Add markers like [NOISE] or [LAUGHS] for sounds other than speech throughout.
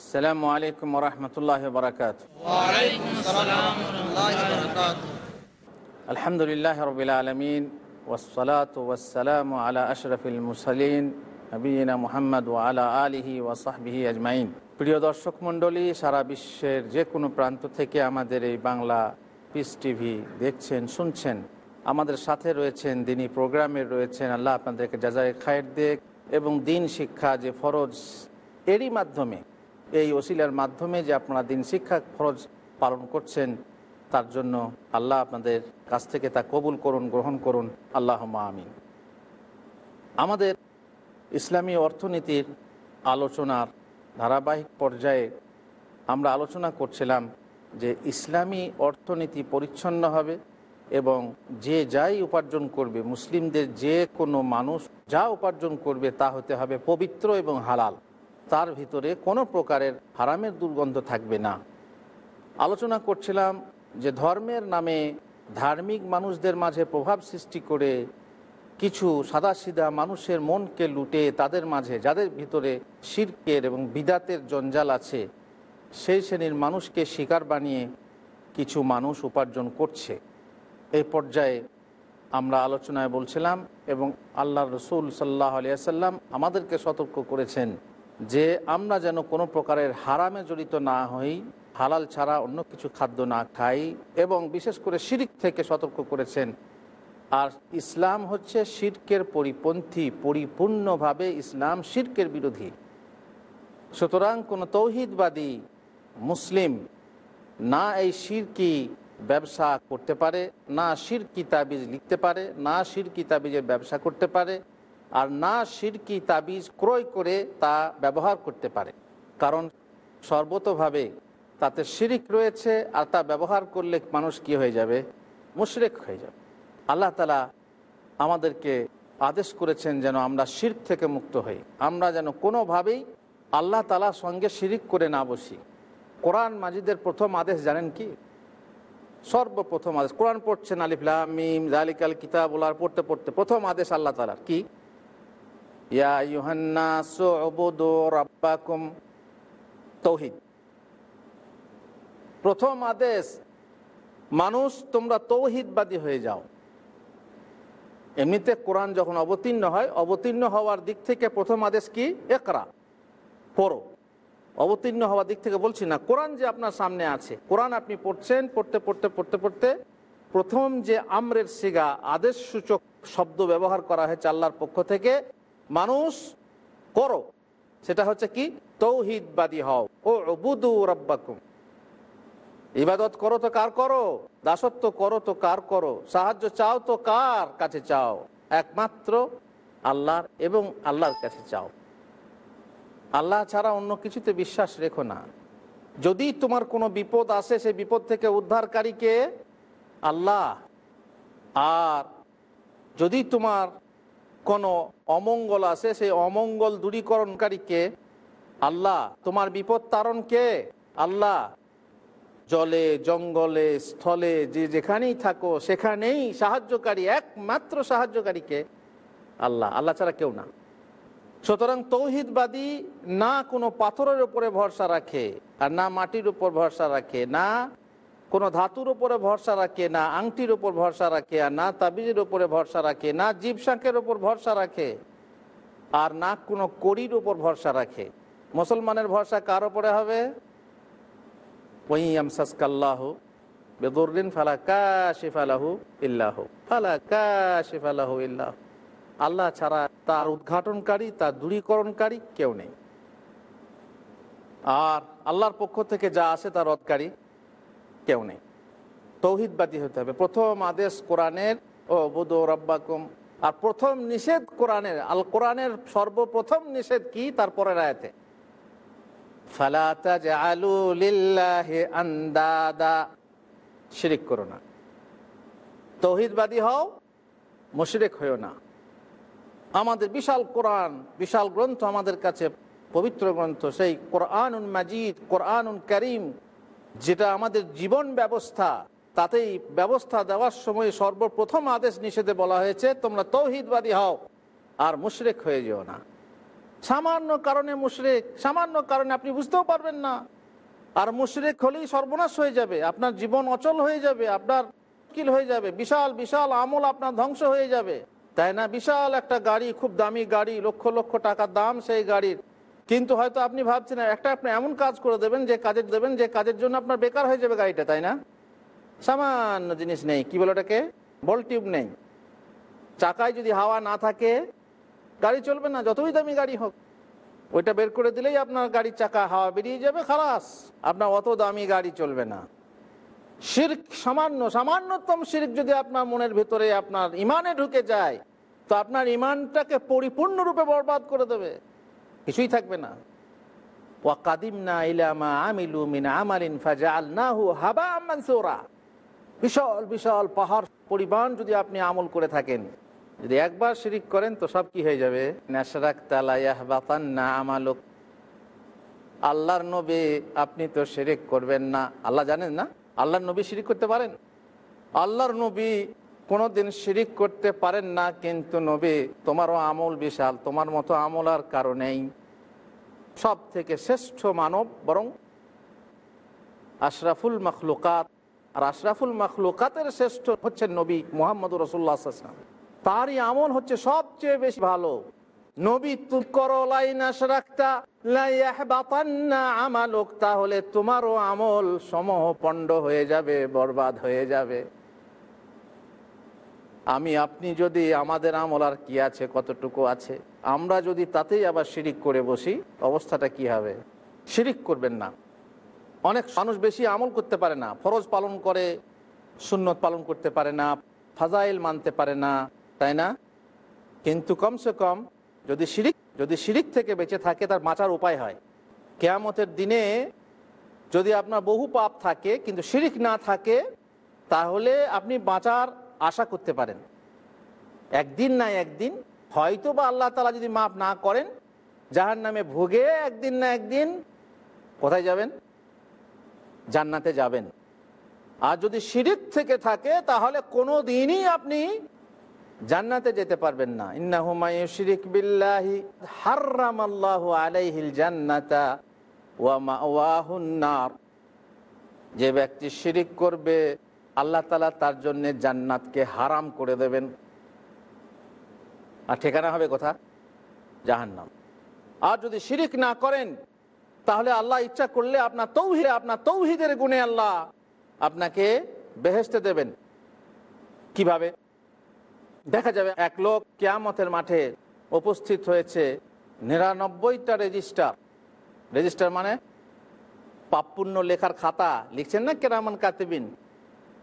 আসসালামু আলাইকুম রহমতুল্লাহ বরকাত আলহামদুলিল্লাহ রবিল আলমিন ওসলাত ওসালাম আলা আশরফিল মুসালিন নবীনা মুহাম্মদ ও আলা আলিহি ওয়াসাহবিহি আজমাইন। প্রিয় দর্শক মণ্ডলী সারা বিশ্বের যে কোনো প্রান্ত থেকে আমাদের এই বাংলা পিস টিভি দেখছেন শুনছেন। আমাদের সাথে রয়েছেন দিনই প্রোগ্রামে রয়েছেন আল্লাহ আপনাদেরকে যাজায় খায়ের দেখ এবং দিন শিক্ষা যে ফরজ এরই মাধ্যমে এই ওসিলার মাধ্যমে যে আপনারা দিন শিক্ষা ফরজ পালন করছেন, তার জন্য আল্লাহ আপনাদের কাছ থেকে তা কবুল করুন, গ্রহণ করুন। আল্লাহ আমিন। আমাদের ইসলামী অর্থনীতির আলোচনার ধারাবাহিক পর্যায়ে আমরা আলোচনা করছিলাম যে ইসলামী অর্থনীতি পরিচ্ছন্ন হবে এবং যে যাই উপার্জন করবে, মুসলিমদের যে কোনো মানুষ যা উপার্জন করবে তা হতে হবে পবিত্র এবং হালাল। তার ভিতরে কোনো প্রকারের হারামের দুর্গন্ধ থাকবে না। আলোচনা করছিলাম যে ধর্মের নামে ধার্মিক মানুষদের মাঝে প্রভাব সৃষ্টি করে কিছু সাদাসিধা মানুষের মনকে লুটে তাদের মাঝে, যাদের ভিতরে শির্কের এবং বিদাতের জঞ্জাল আছে, সেই শ্রেণির মানুষকে শিকার বানিয়ে কিছু মানুষ উপার্জন করছে। এই পর্যায়ে আমরা আলোচনায় বলছিলাম এবং আল্লাহ রসুল সাল্লাহ আলিয়াল্লাম আমাদেরকে সতর্ক করেছেন যে আমরা যেন কোনো প্রকারের হারামে জড়িত না হই, হালাল ছাড়া অন্য কিছু খাদ্য না খাই এবং বিশেষ করে শিরিক থেকে সতর্ক করেছেন। আর ইসলাম হচ্ছে শির্কের পরিপন্থী, পরিপূর্ণভাবে ইসলাম শির্কের বিরোধী। সুতরাং কোনো তৌহিদবাদী মুসলিম না এই শিরকি ব্যবসা করতে পারে, না শিরকি তাবিজ লিখতে পারে, না শিরকি তাবিজের ব্যবসা করতে পারে আর না শিরকি তাবিজ ক্রয় করে তা ব্যবহার করতে পারে। কারণ সর্বতভাবে তাতে শিরিক রয়েছে আর তা ব্যবহার করলে মানুষ কি হয়ে যাবে? মুশরেক হয়ে যাবে। আল্লাহ তালা আমাদেরকে আদেশ করেছেন যেন আমরা শির্ক থেকে মুক্ত হই। আমরা যেন কোনোভাবেই আল্লাহ তালার সঙ্গে শিরিক করে না বসি। কোরআন মাজিদের প্রথম আদেশ জানেন কি? সর্বপ্রথম আদেশ। কোরআন পড়ছেন আলিফলাম মিম জালিকাল কিতাবুলার পড়তে পড়তে প্রথম আদেশ আল্লাহ তালার কি? ইয়া ইউহান্না তৌহিদ। প্রথম আদেশ, মানুষ, তোমরা তৌহিদবাদী হয়ে যাও। এমনিতে কোরআন যখন অবতীর্ণ হয়, অবতীর্ণ হওয়ার দিক থেকে প্রথম আদেশ কি? একরা পড়ো। অবতীর্ণ হওয়ার দিক থেকে বলছি না, কোরআন যে আপনার সামনে আছে, কোরআন আপনি পড়ছেন, পড়তে পড়তে পড়তে পড়তে প্রথম যে আমরের সিগা, আদেশ সূচক শব্দ ব্যবহার করা হয়েছে আল্লাহর পক্ষ থেকে মানুষ করো। সেটা হচ্ছে কি? তৌহিদবাদী হও। ও বুদু রব্বাকুম। ইবাদত করো তো কার করো? দাসত্ব করো তো কার করো? সাহায্য চাও তো কার কাছে চাও? একমাত্র আল্লাহর এবং আল্লাহর কাছে চাও। আল্লাহ ছাড়া অন্য কিছুতে বিশ্বাস রেখো না। যদি তোমার কোনো বিপদ আসে, সেই বিপদ থেকে উদ্ধারকারীকে আল্লাহ আর যদি তোমার কোনো অমঙ্গল আসে সেই অমঙ্গল দূরীকরণকারীকে আল্লাহ, তোমার বিপদ তারণ কে? আল্লাহ, জলে, জঙ্গলে, স্থলে, যে যেখানেই থাকো, সেখানেই সাহায্যকারী, একমাত্র সাহায্যকারীকে আল্লাহ। আল্লাহ ছাড়া কেউ না। সুতরাং তৌহিদবাদী না কোনো পাথরের উপরে ভরসা রাখে আর না মাটির উপর ভরসা রাখে, না কোনো ধাতুর উপরে ভরসা রাখে না, আংটির উপর ভরসা রাখে, আর না তাবিজের উপরে ভরসা রাখে, না জীব শাঁখের উপর ভরসা রাখে, আর না কোনো কড়ির উপর ভরসা রাখে। মুসলমানের ভরসা কার উপরে হবে? ওয়াইয়ামসাসকাল্লাহ বেদুরিন ফালা কাশিফালাহু ইল্লাহ, ফালা কাশিফালাহু ইল্লাহ। আল্লাহ ছাড়া তার উদ্ঘাটনকারী, তার দূরীকরণকারী কেউ নেই। আর আল্লাহর পক্ষ থেকে যা আসে তার রদকারী। কেউ নেই। তৌহিদবাদী হতে হবে। প্রথম আদেশ কোরআনের, ও বুধ রব্বাকুম। আর প্রথম নিষেধ কোরআনের, আল কোরআনের সর্বপ্রথম নিষেধ কি? তারপরে রায়তে ফালাতা শিরিক করো না। তৌহিদবাদী হও, মুশরিক হইও না। আমাদের বিশাল কোরআন, বিশাল গ্রন্থ আমাদের কাছে পবিত্র গ্রন্থ। সেই কোরআনুন মাজিদ কোরআনুন করিম যেটা আমাদের জীবন ব্যবস্থা, তাতেই ব্যবস্থা দেওয়ার সময় সর্বপ্রথম আদেশ নিষেধে বলা হয়েছে, তোমরা তৌহিদবাদী হও আর মুশরেক হয়ে যেও না। সামান্য কারণে মুশরেক, সামান্য কারণে আপনি বুঝতেও পারবেন না। আর মুশরেক হলেই সর্বনাশ হয়ে যাবে, আপনার জীবন অচল হয়ে যাবে, আপনার কিল হয়ে যাবে, বিশাল বিশাল আমল আপনার ধ্বংস হয়ে যাবে। তাই না? বিশাল একটা গাড়ি, খুব দামি গাড়ি, লক্ষ লক্ষ টাকার দাম সেই গাড়ির। কিন্তু হয়তো আপনি ভাবছেন, একটা আপনি এমন কাজ করে দেবেন যে কাজের দেবেন, যে কাজের জন্য আপনার বেকার হয়ে যাবে গাড়িটা, তাই না? সামান্য জিনিস নেই, কি বলে ওটাকে? বল টিউব নেই। চাকায় যদি হাওয়া না থাকে, গাড়ি চলবে না, যতই দামি গাড়ি হোক। ওইটা বের করে দিলেই আপনার গাড়ির চাকা হাওয়া বেরিয়ে যাবে, খালাস। আপনার অত দামি গাড়ি চলবে না। শির্ক, সামান্য, সামান্যতম শির্ক যদি আপনার মনের ভিতরে আপনার ইমানে ঢুকে যায়, তো আপনার ইমানটাকে পরিপূর্ণরূপে বরবাদ করে দেবে। কিছুই থাকবে না। মানসুরা। বিশাল বিশাল পাহাড় পরিমাণ যদি আপনি আমল করে থাকেন। যদি একবার শিরিক করেন তো সব কি হয়ে যাবে? আল্লাহর নবী, আপনি তো শিরিক করবেন না। আল্লাহ জানেন না? আল্লাহর নবী শিরিক করতে পারেন? আল্লাহর নবী কোনোদিন শিরিক করতে পারেন না, কিন্তু নবী, তোমারও আমল বিশাল, তোমার মতো আমল আর কারণেই সব থেকে শ্রেষ্ঠ মানব বরং আশরাফুল মখলুকাত। আর আশরাফুল মখলুকাতের শ্রেষ্ঠ হচ্ছে নবী মোহাম্মদ রসুল্লাহ আসলাম তারই আমল হচ্ছে সবচেয়ে বেশি ভালো। নবী তুম করো আমালোক তাহলে তোমারও আমল সমূহ পণ্ড হয়ে যাবে, বরবাদ হয়ে যাবে। আমি, আপনি যদি আমাদের আমল আর কি আছে, কতটুকু আছে? আমরা যদি তাতেই আবার শিরিক করে বসি, অবস্থাটা কি হবে? শিরিক করবেন না। অনেক মানুষ বেশি আমল করতে পারে না। ফরজ পালন করে, সুন্নত পালন করতে পারে না, ফাজাইল মানতে পারে না, তাই না? কিন্তু কমসে কম যদি শিরিক যদি শিরিক থেকে বেঁচে থাকে, তার বাঁচার উপায় হয়। কেয়ামতের দিনে যদি আপনার বহু পাপ থাকে, কিন্তু শিরিক না থাকে, তাহলে আপনি বাঁচার আশা করতে পারেন। একদিন না একদিন হয়তো বা আল্লাহ তালা যদি মাফ না করেন যাহার নামে ভোগে একদিন না একদিন, কোথায় যাবেন? জান্নাতে যাবেন। আর যদি শিরিক থেকে থাকে, তাহলে কোনো দিনই আপনি জান্নাতে যেতে পারবেন না। ইন্না হুমায়ু শিরিক বিল্লাহি আল্লাহ আলাইহিল জান্নাতা যে ব্যক্তি শিরিক করবে আল্লাহ তালা তার জন্য জান্নাতকে হারাম করে দেবেন। আর ঠিকানা হবে কোথা জাহান্নাম। আর যদি শিরিক না করেন, তাহলে আল্লাহ ইচ্ছা করলে আপনার তৌহিদ, আপনার তৌহিদের গুণে আল্লাহ আপনাকে বেহেস্তে দেবেন। কীভাবে? দেখা যাবে এক লোক কেয়ামতের মাঠে উপস্থিত হয়েছে, নিরানব্বইটা রেজিস্টার। রেজিস্টার মানে পাপপুণ্য লেখার খাতা। লিখছেন না কেরামান কাতিবিন?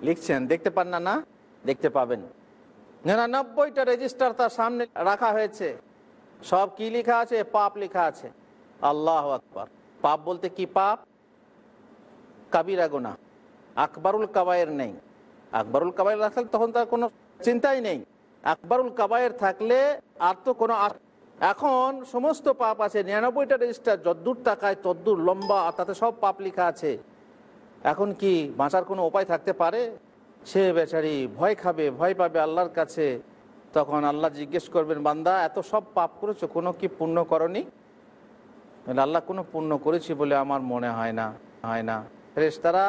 লিখছেন, দেখতে পান না না, দেখতে পাবেন। নিরানব্বইটা রেজিস্টার তার সামনে রাখা হয়েছে। সব কি লেখা আছে? পাপ লেখা আছে। আল্লাহ আকবর। পাপ বলতে কি পাপ? কাবিরা গোনা আকবরুল কাবায়ের নেই। আকবরুল কাবায়ের রাখলে তখন তার কোনো চিন্তাই নেই। আকবরুল কাবায়ের থাকলে আর তো কোনো এখন সমস্ত পাপ আছে। নিরানব্বইটা রেজিস্টার যদ্দূর টাকায় তদ্দূর লম্বা তাতে সব পাপ লেখা আছে। এখন কি বাঁচার কোনো উপায় থাকতে পারে? সে বেচারি ভয় খাবে, ভয় পাবে আল্লাহর কাছে। তখন আল্লাহ জিজ্ঞেস করবেন, বান্দা, এত সব পাপ করেছ, কোনো কি পুণ্য করনি? আল্লাহ, কোনো পুণ্য করেছি বলে আমার মনে হয় না হয় না। ফেরেশতারা,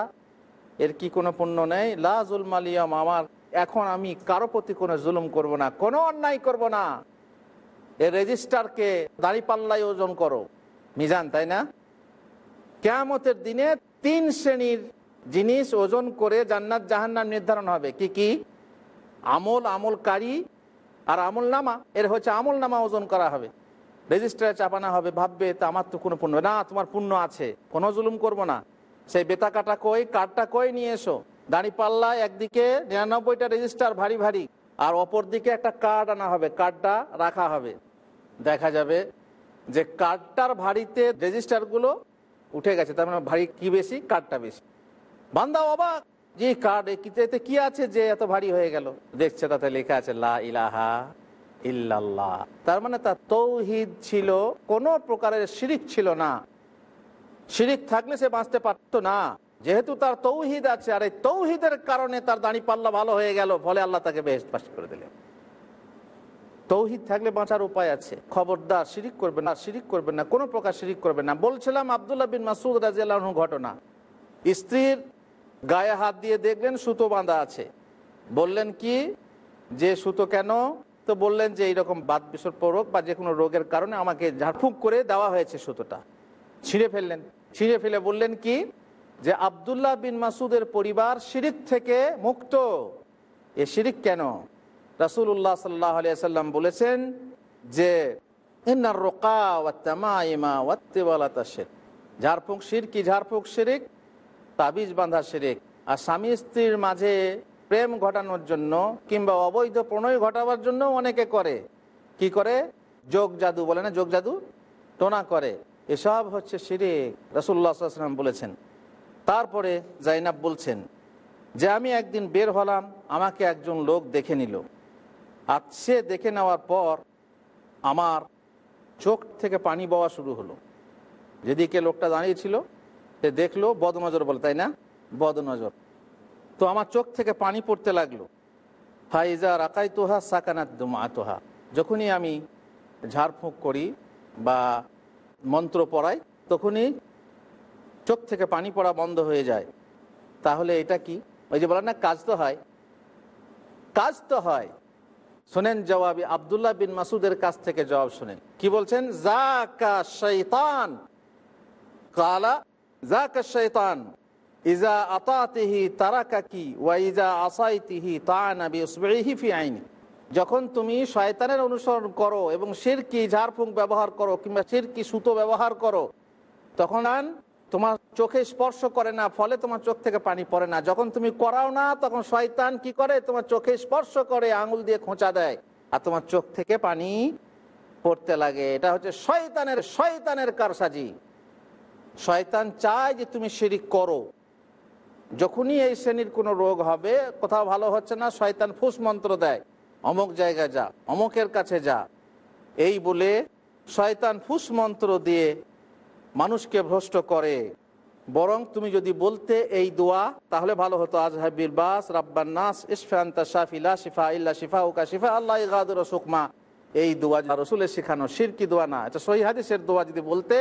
এর কি কোনো পুণ্য নেই? লা জুলম আলিয়াম আমার এখন আমি কারও প্রতি কোনো জুলুম করব না, কোনো অন্যায় করব না। এর রেজিস্টারকে দাড়ি পাল্লাই ওজন করো। মিজান, তাই না? কেয়ামতের দিনে তিন শ্রেণির জিনিস ওজন করে জান্নাত জাহান্নাম নির্ধারণ হবে। কি কি? আমল, আমলকারী আর আমল নামা এর হচ্ছে আমল নামা ওজন করা হবে। রেজিস্টারে চাপানো হবে, ভাববে, তা আমার তো কোনো পুণ্য না, তোমার পুণ্য আছে। কোনো জুলুম করব না। সেই বেতা কাটা কই, কার্ডটা কই নিয়ে এসো। দাঁড়ি পাল্লা একদিকে নিরানব্বইটা রেজিস্টার ভারী ভারী আর অপর দিকে একটা কার্ড আনা হবে। কার্ডটা রাখা হবে। দেখা যাবে যে কার্ডটার ভারীতে রেজিস্টারগুলো উঠে গেছে, তার মানে ভারী কি বেশি? কার্ডটা বেশি। বান্দা অবাক, যে কার্ড এতে কি আছে যে এত ভারী হয়ে গেল? দেখছে তাতে লেখা আছে, লা ইলাহা ইল্লাল্লাহ। তার মানে তার তৌহিদ ছিল, কোনো প্রকারের শিরিক ছিল না। শিরিক থাকলে সে বাঁচতে পারত না। যেহেতু তার তৌহিদ আছে, আর এই তৌহিদের কারণে তার দাঁড়ি পাল্লা ভালো হয়ে গেল, ফলে আল্লাহ তাকে বেশ পাশ করে দিলেন। তৌহিদ থাকলে বাঁচার উপায় আছে। খবরদার, শিরিক করবেন না, শিরিক করবেন না, কোনো প্রকার শিরিক করবেন না। বলছিলাম আবদুল্লাহ বিন মাসুদ রাজিয়াল্লাহ ঘটনা। স্ত্রীর গায়ে হাত দিয়ে দেখলেন সুতো বাঁধা আছে। বললেন কি? যে সুতো কেন? তো বললেন যে এইরকম বাদ বিসর্প রোগ বা যে কোনো রোগের কারণে আমাকে ঝাড়ফুঁক করে দেওয়া হয়েছে সুতোটা। ছিঁড়ে ফেললেন। ছিঁড়ে ফেলে বললেন কি? যে আবদুল্লাহ বিন মাসুদের পরিবার শিরিক থেকে মুক্ত। এ শিরিক কেন? রাসুল্লাহ সাল্লাহ আলিয়াল্লাম বলেছেন যে, ইন্নার রোকা শেখ ঝাড়ফুঁক শিরকি ঝাড়ফুঁক শিরিক? তাবিজ বাঁধা শিরিক। আর স্বামী স্ত্রীর মাঝে প্রেম ঘটানোর জন্য কিংবা অবৈধ প্রণয় ঘটাবার জন্য অনেকে করে। কি করে? যোগ জাদু বলে না? যোগ জাদু? টোনা করে। এসব হচ্ছে শিরিক রসুল্লাহাম বলেছেন। তারপরে জাইনাব বলছেন যে, আমি একদিন বের হলাম, আমাকে একজন লোক দেখে নিল। আর সে দেখে নেওয়ার পর আমার চোখ থেকে পানি বওয়া শুরু হলো। যেদিকে লোকটা দাঁড়িয়েছিল, সে দেখল বদনজর বলে, তাই না? বদনজর। তো আমার চোখ থেকে পানি পড়তে লাগল। ফাইজা রাকাই তোহা সাকানাত তোহা যখনই আমি ঝাড়ফুঁক করি বা মন্ত্র পড়াই, তখনই চোখ থেকে পানি পড়া বন্ধ হয়ে যায়। তাহলে এটা কি? ওই যে বলেন না, কাজ তো হয়। কাজ তো হয়। শোনেন জবাবি, আবদুল্লাহ বিন মাসুদের কাছ থেকে জবাব শোনেন। কি বলছেন? জাকা শৈতান। কালা জাকা শৈতান। ইজা আতাতিহি তারাকাকি ওয়া ইজা আসাইতিহি তানাবি উসবিহি ফি আইনি। যখন তুমি শয়তানের অনুসরণ করো এবং শিরকি ঝাড়ফুঁক ব্যবহার করো কিংবা শিরকি সুতো ব্যবহার করো, তখন আন তোমার চোখে স্পর্শ করে না, ফলে তোমার চোখ থেকে পানি পড়ে না। যখন তুমি করাও না, তখন শয়তান কি করে? তোমার চোখে স্পর্শ করে, আঙুল দিয়ে খোঁচা দেয়। আর তোমার চোখ থেকে পানি পড়তে লাগে। এটা হচ্ছে শয়তানের শয়তানের কারসাজি। শয়তান চায় যে তুমি শিরিক করো। যখনই এই শ্রেণির কোনো রোগ হবে, কোথাও ভালো হচ্ছে না, শয়তান ফুস মন্ত্র দেয়, অমুক জায়গায় যা, অমুকের কাছে যা। এই বলে শয়তান ফুস মন্ত্র দিয়ে মানুষকে ভ্রষ্ট করে। বরং তুমি যদি বলতে এই দোয়া, তাহলে ভালো হতো। আজ হাবির বাস রাব্বান্নাস ইসফান্তা শাফিলা শিফা ইল্লা শিফা উকা শিফা আল্লাহ গাদুর এই দোয়া রসুলের শেখানো শিরকি দোয়া না, এটা সহি দোয়া যদি বলতে,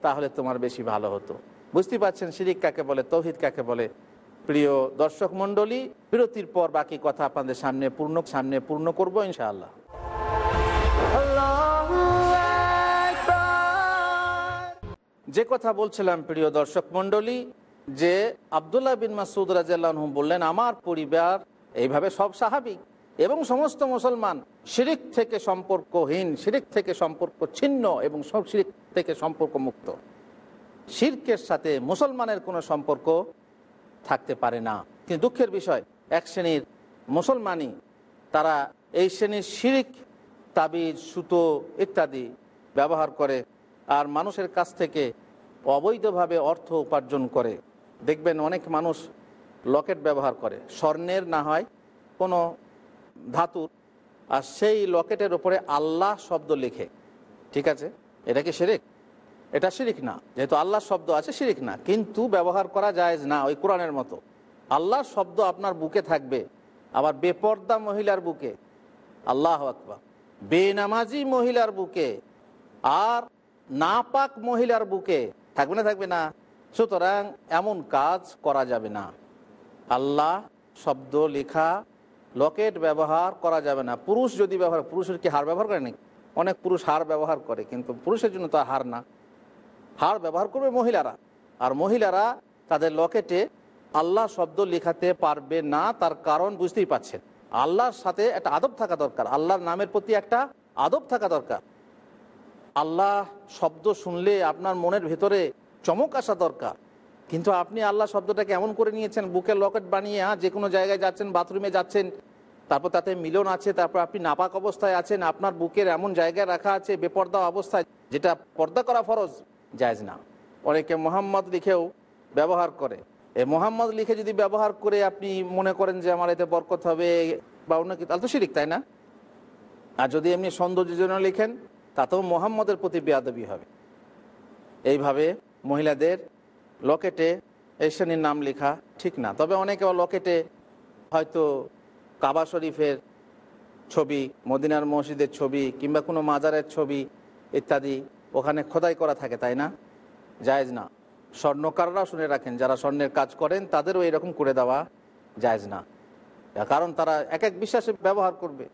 তাহলে তোমার বেশি ভালো হতো। বুঝতে পারছেন শিরিক কাকে বলে, তৌহিদ কাকে বলে? প্রিয় দর্শক মন্ডলী বিরতির পর বাকি কথা আপনাদের সামনে পূর্ণ সামনে পূর্ণ করব ইনশাআল্লাহ। যে কথা বলছিলাম প্রিয় দর্শক মন্ডলী যে আবদুল্লাহ বিন মাসুদ রাজিয়াল্লাহ বললেন, আমার পরিবার এইভাবে সব স্বাভাবিক এবং সমস্ত মুসলমান শিরিক থেকে সম্পর্কহীন, শিরিক থেকে সম্পর্ক ছিন্ন এবং সব শিরিক থেকে সম্পর্ক মুক্ত। শির্কের সাথে মুসলমানের কোনো সম্পর্ক থাকতে পারে না। কিন্তু দুঃখের বিষয়, এক শ্রেণির মুসলমানই, তারা এই শ্রেণির শিরিক, তাবিজ, সুতো ইত্যাদি ব্যবহার করে আর মানুষের কাছ থেকে অবৈধভাবে অর্থ উপার্জন করে। দেখবেন অনেক মানুষ লকেট ব্যবহার করে। স্বর্ণের না হয় কোনো ধাতুর, আর সেই লকেটের ওপরে আল্লাহ শব্দ লিখে। ঠিক আছে? এটা কি শিরিক? এটা শিরিক না। যেহেতু আল্লাহ শব্দ আছে, শিরিক না। কিন্তু ব্যবহার করা যায় না ওই কোরআনের মতো। আল্লাহর শব্দ আপনার বুকে থাকবে, আবার বেপর্দা মহিলার বুকে। আল্লাহ আকবা বেনামাজি মহিলার বুকে। আর নাপাক মহিলার বুকে থাকবে না থাকবে না। সুতরাং এমন কাজ করা যাবে না। আল্লাহ শব্দ, লেখা, লকেট ব্যবহার করা যাবে না। পুরুষ যদি ব্যবহার, পুরুষের কি হার ব্যবহার করে নাকি? অনেক পুরুষ হার ব্যবহার করে, কিন্তু পুরুষের জন্য তো হার না। হার ব্যবহার করবে মহিলারা। আর মহিলারা তাদের লকেটে আল্লাহ শব্দ লেখাতে পারবে না, তার কারণ বুঝতেই পাচ্ছেন আল্লাহর সাথে একটা আদব থাকা দরকার। আল্লাহর নামের প্রতি একটা আদব থাকা দরকার। আল্লাহ শব্দ শুনলে আপনার মনের ভেতরে চমক আসা দরকার। কিন্তু আপনি আল্লাহ শব্দটাকে এমন করে নিয়েছেন, বুকের লকেট বানিয়ে হ্যাঁ যে কোনো জায়গায় যাচ্ছেন, বাথরুমে যাচ্ছেন, তারপর তাতে মিলন আছে, তারপর আপনি নাপাক অবস্থায় আছেন, আপনার বুকের এমন জায়গায় রাখা আছে, বেপর্দা অবস্থায়, যেটা পর্দা করা ফরজ, জায়জ না। অনেকে মোহাম্মদ লিখেও ব্যবহার করে। এ মোহাম্মদ লিখে যদি ব্যবহার করে আপনি মনে করেন যে আমার এতে বরকত হবে বা অন্য কি, তাহলে তো শিরিক, তাই না? আর যদি এমনি সৌন্দর্যের জন্য লিখেন তাতেও মোহাম্মদের প্রতি বেয়াদবি হবে। এইভাবে মহিলাদের লকেটে এই শ্রেণির নাম লেখা ঠিক না। তবে অনেকে লকেটে হয়তো কাবা শরীফের ছবি, মদিনার মসজিদের ছবি কিংবা কোনো মাজারের ছবি ইত্যাদি ওখানে খোদাই করা থাকে, তাই না? জায়জ না। স্বর্ণকাররাও শুনে রাখেন, যারা স্বর্ণের কাজ করেন তাদেরও এরকম করে দেওয়া জায়জ না। কারণ তারা এক এক বিশ্বাসে ব্যবহার করবে।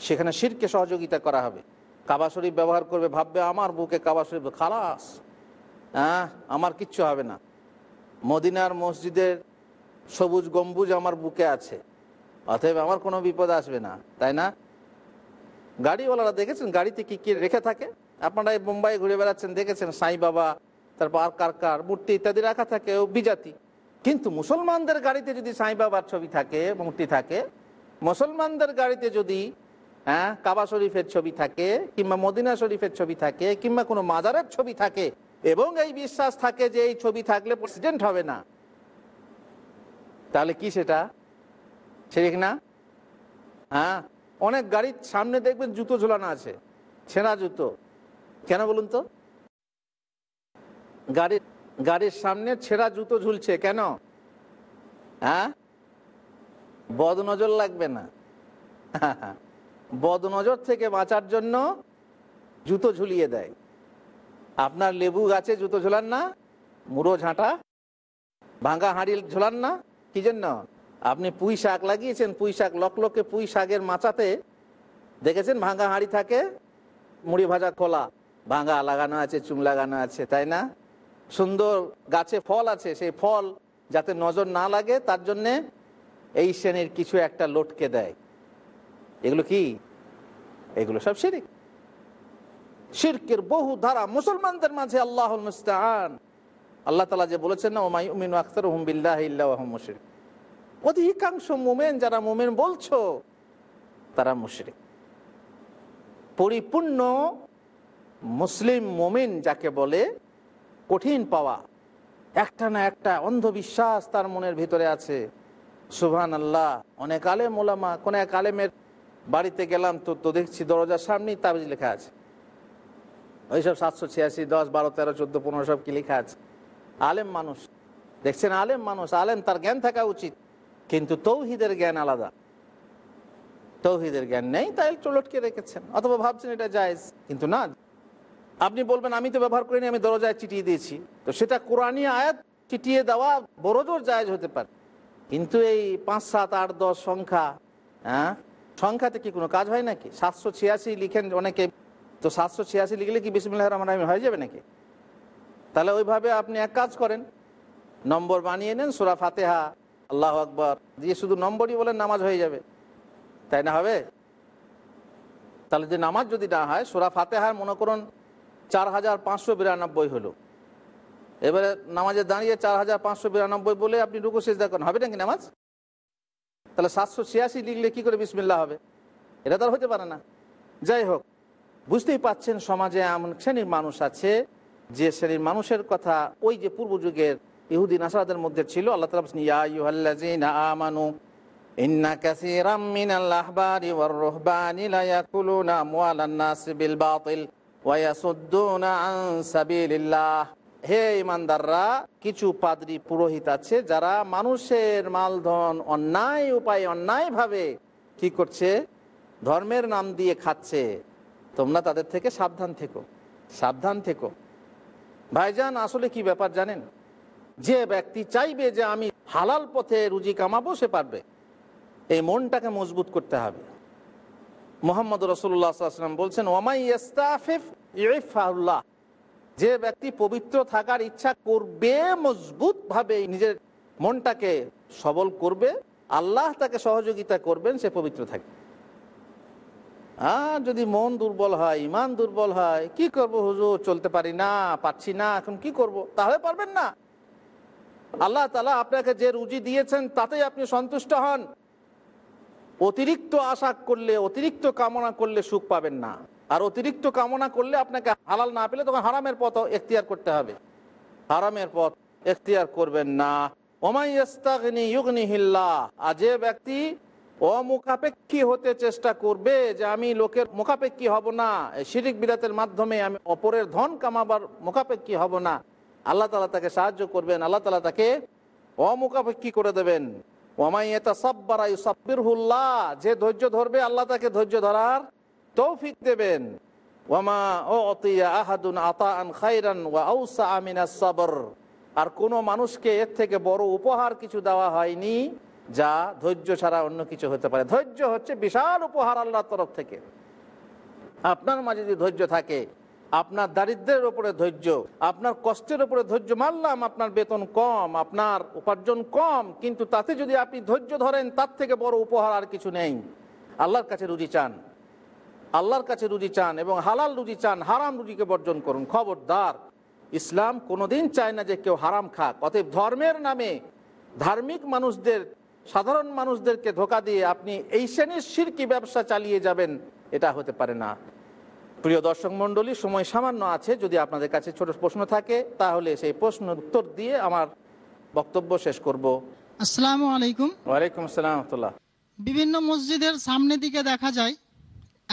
সেখানে শিরকে সহযোগিতা করা হবে। কাবা শরীফ ব্যবহার করবে, ভাববে আমার বুকে কাবা শরীফ, খালাস। হ্যাঁ আমার কিচ্ছু হবে না। মদিনার মসজিদের সবুজ গম্বুজ আমার বুকে আছে। অতএব আমার কোনো বিপদ আসবে না, তাই না? গাড়িওয়ালারা দেখেছেন, গাড়িতে কি কি রেখে থাকে? আপনারা এই মুম্বাই ঘুরে বেড়াচ্ছেন, দেখেছেন, সাই বাবা, তারপর আর কার কার, মূর্তি ইত্যাদি রাখা থাকে, ও বিজাতি। কিন্তু মুসলমানদের গাড়িতে যদি সাই বাবার ছবি থাকে, মূর্তি থাকে, মুসলমানদের গাড়িতে যদি হ্যাঁ? কাবা শরীফের ছবি থাকে, কিংবা মদিনা শরীফের ছবি থাকে, কিংবা কোনো মাজারের ছবি থাকে, এবং এই বিশ্বাস থাকে যে এই ছবি থাকলে প্রেসিডেন্ট হবে না। তাহলে কি সেটা? ঠিক না? হ্যাঁ? অনেক গাড়ির সামনে দেখবেন জুতো ঝোলানো আছে, ছেঁড়া জুতো। কেন বলুন তো? গাড়ির গাড়ির সামনে ছেঁড়া জুতো ঝুলছে কেন? হ্যাঁ? বদনজর লাগবে না। [LAUGHS] বদনজর থেকে বাঁচার জন্য জুতো ঝুলিয়ে দেয়। আপনার লেবু গাছে জুতো ঝোলান না, মুড়ো ঝাঁটা ভাঙ্গা হাঁড়ি ঝোলান না। কি জন্য? আপনি পুঁই শাক লাগিয়েছেন, পুঁই শাক লকলকে পুঁই শাকের মাচাতে দেখেছেন ভাঙ্গা হাঁড়ি থাকে, মুড়ি ভাজা খোলা ভাঙ্গা লাগানো আছে চুম লাগানো আছে, তাই না? সুন্দর গাছে ফল আছে, সেই ফল যাতে নজর না লাগে, তার জন্যে এই শ্রেণির কিছু একটা লটকে দেয়। এগুলো কি? এগুলো সব শিরিক। শিরকের বহু ধারা মুসলমানদের মাঝে আল্লাহ আল্লাহ তালা যে বলেছেন, না ওমাই উমিন আখতার হুমবিল্লাহ মুশরিক। অধিকাংশ মোমেন, যারা মোমেন বলছো, তারা মুশরিক। পরিপূর্ণ মুসলিম মোমিন যাকে বলে, কঠিন পাওয়া। একটা না একটা অন্ধবিশ্বাস তার মনের ভিতরে আছে। সুবহান আল্লাহ অনেক আলেম ওলামা, কোন এক আলেমের বাড়িতে গেলাম, তো তো দেখছি দরজার সামনেই তাবিজ লেখা আছে। ওইসব সাতশো ছিয়াশি, দশ, বারো, তেরো, চোদ্দ, পনেরো, সব কি লেখা আছে? আলেম মানুষ। দেখছেন, আলেম মানুষ, আলেম, তার জ্ঞান থাকা উচিত। কিন্তু তৌহিদের জ্ঞান আলাদা। তৌহিদের জ্ঞান নেই, তাই চলটকে রেখেছেন। অথবা ভাবছেন এটা জায়েজ, কিন্তু না। আপনি বলবেন, আমি তো ব্যবহার করিনি, আমি দরজায় চিটিয়ে দিয়েছি। তো সেটা কোরআনী আয়াত, চিটিয়ে দেওয়া বড় জোর জায়েজ হতে পারে। কিন্তু এই পাঁচ, সাত, আট, দশ সংখ্যা হ্যাঁ সংখ্যাতে কি কোনো কাজ হয় নাকি? সাতশো ছিয়াশি লিখেন অনেকে। তো সাতশো ছিয়াশি লিখলে কি বিসমিল্লাহ রহমান রহিম হয়ে যাবে নাকি? তাহলে ওইভাবে আপনি এক কাজ করেন। নম্বর বানিয়ে নেন, সুরা ফাতেহা। আল্লাহ আকবর। দিয়ে শুধু নম্বরই বলেন, নামাজ হয়ে যাবে। তাই না হবে? তাহলে যে নামাজ যদি না হয়, সুরা ফাতেহার মনে করুন চার হাজার পাঁচশো বিরানব্বই হলো। এবারে নামাজে দাঁড়িয়ে চার হাজার পাঁচশো বিরানব্বই বলে আপনি রুকু, সেজদা করেন। হবে নাকি নামাজ? তাহলে সাতশো ছিয়াশি লিখলে কি করে বিসমিল্লা হবে? এটা তো আর হতে পারে না। যাই হোক, বুঝতেই পাচ্ছেন সমাজে এমন শ্রেণির মানুষ আছে যে শ্রেণির মানুষের কথা ওই যে পূর্ব যুগের ইহুদিন আসাদের মধ্যে ছিল, আল্লাহ তালা আমানু আন হে ইমানদাররা, কিছু পাদ্রী পুরোহিত আছে যারা মানুষের মালধন অন্যায় উপায় অন্যায়ভাবে কি করছে, ধর্মের নাম দিয়ে খাচ্ছে। তোমরা তাদের থেকে সাবধান থেকো সাবধান থেকো। ভাইজান, আসলে কি ব্যাপার জানেন? যে ব্যক্তি চাইবে যে আমি হালাল পথে রুজি কামাবো, সে পারবে। এই মনটাকে মজবুত করতে হবে। মোহাম্মদ রসুল্লাহাম বলছেন ওমাই ইস্তাফিফাউল্লাহ যে ব্যক্তি পবিত্র থাকার ইচ্ছা করবে মজবুত ভাবে নিজের মনটাকে সবল করবে, আল্লাহ তাকে সহযোগিতা করবেন, সে পবিত্র থাকবে। আর যদি মন দুর্বল হয় ইমান দুর্বল হয়, কি করব হুজুর? চলতে পারি না পাচ্ছি না, এখন কি করব? তাহলে পারবেন না। আল্লাহ তালা আপনাকে যে রুজি দিয়েছেন, তাতেই আপনি সন্তুষ্ট হন। অতিরিক্ত আশা করলে, অতিরিক্ত কামনা করলে সুখ পাবেন না। আর অতিরিক্ত কামনা করলে আপনাকে হালাল না পেলে তখন হারামের পথ এখতিয়ার করতে হবে। হারামের পথ এখতিয়ার করবেন না। আর যে ব্যক্তি অমুখাপেক্ষী হতে চেষ্টা করবে যে আমি লোকের মুখাপেক্ষী হব না শিরিক বিরাতের মাধ্যমে আমি অপরের ধন কামাবার মুখাপেক্ষী হব না, আল্লাহ তালা তাকে সাহায্য করবেন, আল্লাহ তালা তাকে অমুখাপেক্ষী করে দেবেন। ওমাইয়াসাব্বারাইসাব্বিরহুল্লাহ যে ধৈর্য ধরবে, আল্লাহ তাকে ধৈর্য ধরার তৌফিক দেবেন। ওয়ামা আহাদুন আতা আন খাইরান আমিনাস সাবর। আর কোনো মানুষকে এর থেকে বড় উপহার কিছু দেওয়া হয়নি, যা ধৈর্য ছাড়া অন্য কিছু হতে পারে। ধৈর্য হচ্ছে বিশাল উপহার আল্লাহর তরফ থেকে। আপনার মাঝে যদি ধৈর্য থাকে, আপনার দারিদ্রের উপরে ধৈর্য, আপনার কষ্টের উপরে ধৈর্য, মানলাম আপনার বেতন কম, আপনার উপার্জন কম, কিন্তু তাতে যদি আপনি ধৈর্য ধরেন, তার থেকে বড় উপহার আর কিছু নেই। আল্লাহর কাছে রুজি চান। আল্লাহর কাছে রুজি চান এবং হালাল রুজি চান হারাম রুজিকে বর্জন করুন। খবরদার ইসলাম কোনোদিন চায় না যে কেউ হারাম খাক অতএব ধর্মের নামে ধার্মিক মানুষদের সাধারণ মানুষদেরকে ধোকা দিয়ে আপনি এই শ্রেণির সিরকি ব্যবসা চালিয়ে যাবেন এটা হতে পারে না। প্রিয় দর্শক মণ্ডলী সময় সামান্য আছে যদি আপনাদের কাছে ছোট প্রশ্ন থাকে তাহলে সেই প্রশ্ন উত্তর দিয়ে আমার বক্তব্য শেষ করব। আসসালামু আলাইকুম। ওয়ালাইকুম আসসালাম বিভিন্ন মসজিদের সামনের দিকে দেখা যায়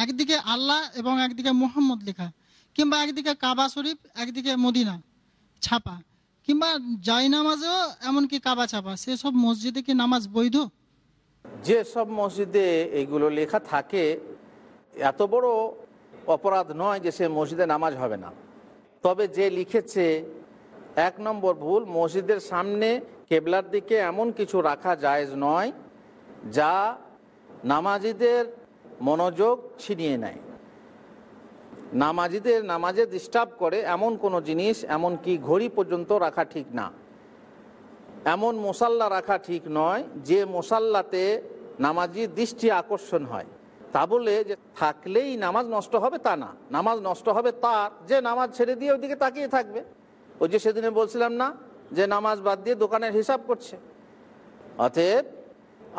একদিকে আল্লাহ এবং একদিকে মোহাম্মদ লেখা, কিংবা একদিকে কাবা শরীফ, একদিকে মদিনা ছাপা, কিংবা জাই নামাজেও এমনকি কাবা ছাপা। সেসব মসজিদে কি নামাজ বৈধ? যে সব মসজিদে এইগুলো লেখা থাকে, এত বড় অপরাধ নয় যে সে মসজিদে নামাজ হবে না। তবে যে লিখেছে, এক নম্বর ভুল, মসজিদের সামনে কেবলার দিকে এমন কিছু রাখা জায়েজ নয় যা নামাজিদের মনোযোগ ছিনিয়ে নেয়। নামাজিদের নামাজে ডিস্টার্ব করে এমন কোনো জিনিস, এমন কি ঘড়ি পর্যন্ত রাখা ঠিক না। এমন মশাল্লা রাখা ঠিক নয়, যে মশাল্লাতে নামাজির দৃষ্টি আকর্ষণ হয়। তা বলে যে থাকলেই নামাজ নষ্ট হবে তা না, নামাজ নষ্ট হবে তার, যে নামাজ ছেড়ে দিয়ে ওইদিকে তাকিয়ে থাকবে। ওই যে সেদিনে বলছিলাম না, যে নামাজ বাদ দিয়ে দোকানের হিসাব করছে। অতএব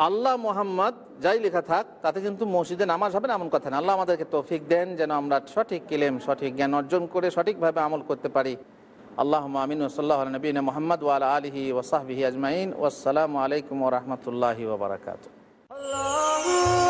আল্লাহ মোহাম্মদ যাই লেখা থাক, তাতে কিন্তু মসজিদে নামাজ হবে না এমন কথা না। আল্লাহ আমাদেরকে তৌফিক দেন যেন আমরা সঠিক কিলেম সঠিক জ্ঞান অর্জন করে সঠিকভাবে আমল করতে পারি। আল্লাহ আমিন ওসল্লাহ নবীন মোহাম্মদ ওয়াল আলহি ওসাহবিহি আজমাইন। ওসালামু আলাইকুম ওরহমতুল্লাহি ওবরাকাত Allah